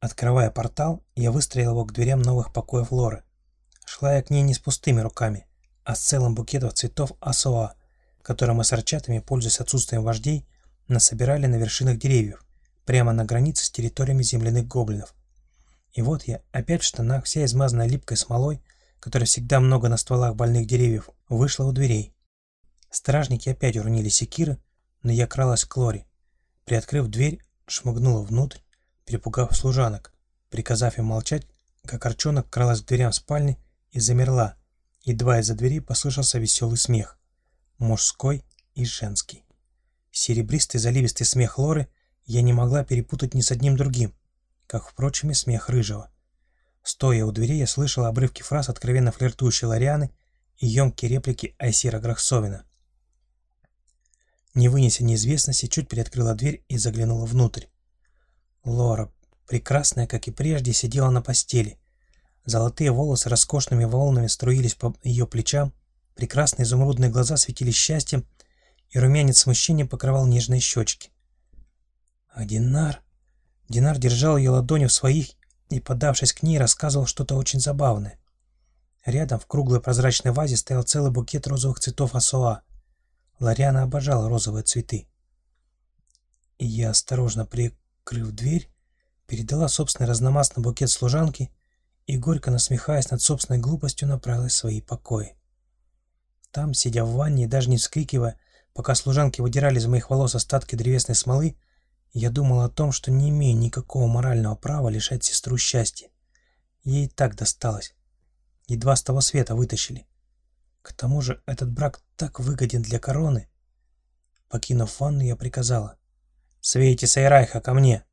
Открывая портал, я выстроил его к дверям новых покоев Лоры. Шла я к ней не с пустыми руками, а с целым букетом цветов асоа, которые мы с арчатами, пользуясь отсутствием вождей, насобирали на вершинах деревьев, прямо на границе с территориями земляных гоблинов. И вот я, опять в штанах, вся измазанная липкой смолой, которой всегда много на стволах больных деревьев, вышла у дверей. Стражники опять уронили секиры, но я кралась к Лоре. Приоткрыв дверь, шмыгнула внутрь, перепугав служанок, приказав им молчать, как Арчонок кралась к дверям спальни и замерла. Едва из-за двери послышался веселый смех. Мужской и женский. Серебристый заливистый смех Лоры я не могла перепутать ни с одним другим, как, впрочем, и смех Рыжего. Стоя у двери, я слышала обрывки фраз откровенно флиртующей Лорианы и емкие реплики Айсира Грахсовина. Не вынеся неизвестности, чуть приоткрыла дверь и заглянула внутрь. Лора, прекрасная, как и прежде, сидела на постели. Золотые волосы роскошными волнами струились по ее плечам, прекрасные изумрудные глаза светились счастьем, и румянец смущения покрывал нежные щечки. А Динар... Динар держал ее ладонью в своих и, подавшись к ней, рассказывал что-то очень забавное. Рядом в круглой прозрачной вазе стоял целый букет розовых цветов асоа. Лариана обожала розовые цветы. И я, осторожно прикрыв дверь, передала собственный разномастный букет служанке и, горько насмехаясь над собственной глупостью, направилась в свои покои. Там, сидя в ванне и даже не вскрикивая, пока служанки выдирали из моих волос остатки древесной смолы, я думал о том, что не имею никакого морального права лишать сестру счастья. Ей так досталось. Едва с того света вытащили. К тому же этот брак так выгоден для короны. Покинув ванну, я приказала. «Свейте Сайрайха ко мне!»